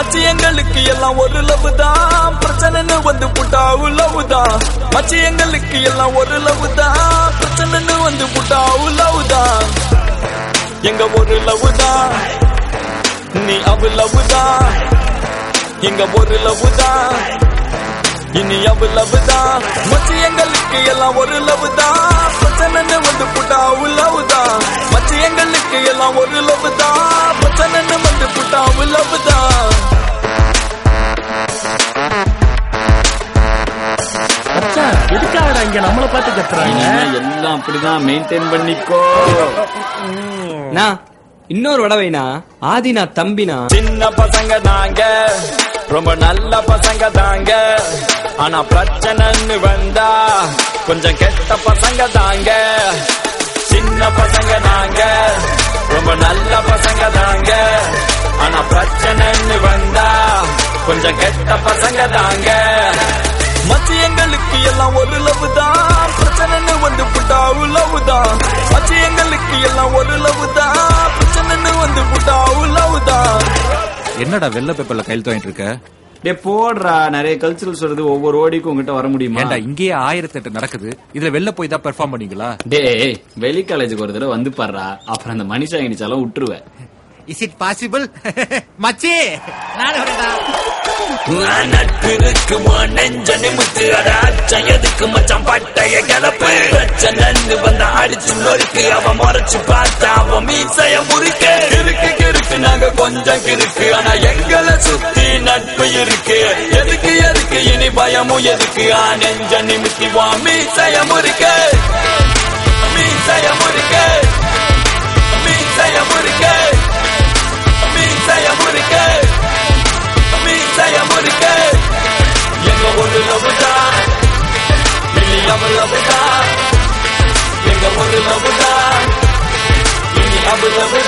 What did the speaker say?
மச்சி எங்களுக்கு எல்லாம் ஒரு லவ் தான். பிரச்சனைன்னு வந்து புட்டா லவ் தான். மச்சி எங்களுக்கு எல்லாம் ஒரு லவ் தான். பிரச்சனைன்னு வந்து புட்டா லவ் தான். எங்க ஒரு லவ் தான். நீ அவ லவ் தான். எங்க ஒரு லவ் தான். இனி அவ லவ் தான். மச்சி எங்களுக்கு எல்லாம் ஒரு லவ் தான். பிரச்சனைன்னு வந்து இங்க நம்மள பார்த்து கத்துறாங்க. எல்லாம் அப்படிதான் மெயின்டைன் பண்ணிக்கோ. நான் இன்னொரு வடவைனா ஆதினா தம்பினா. சின்ன பசங்க தாங்க. ரொம்ப நல்ல பசங்க தாங்க. ஆனா பிரச்சனைன்னு வந்தா கொஞ்சம் கெட்ட பசங்க தாங்க. சின்ன பசங்க தாங்க. ரொம்ப நல்ல பசங்க தாங்க. ஆனா பிரச்சனைன்னு வந்தா கொஞ்சம் கெட்ட பசங்க தாங்க. என்னடா வெள்ளை பேப்பர்ல கையெழுத்து வாங்கிட்டு இருக்க? டே போடுறா. நிறைய கல்ச்சுரல்ஸ் வருது ஒவ்வொரு ஓடிக்கும் உங்ககிட்ட வர முடியுமா? ஏன்டா இங்கேயே ஆயிரத்தி எட்டு நடக்குது. இதுல வெளில போய் தான் பெர்ஃபார்ம் பண்ணீங்களா? டேய் வெளி காலேஜுக்கு ஒரு தடவை வந்து பாடுறா. அப்புறம் அந்த மனுஷா இனிச்சாலும் விட்டுருவேன் இஸ் இட் பாசிபிள் மச்சி! நட்பிற்கு நெஞ்ச நிமித்து அட அச்சம் எதுக்கு மச்சான் பட்டைய கிளப்பு பிரச்சனை வந்த அடிச்சு நொறுக்கு அவன் முறைச்சு பார்த்தா எதுக்கு எதுக்கு? ஆ நெஞ்ச நிமித்தி வா மீசைய முறிக்க மீசைய முறிக்க மீசைய முறிக்க மீசைய முறிக்க மீசைய முறிக்க எங்க ஒரு லவுதா இனி அவ லவுதா எங்க ஒரு லவுதா இனி அவ லவுதா